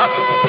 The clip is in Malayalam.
Oh.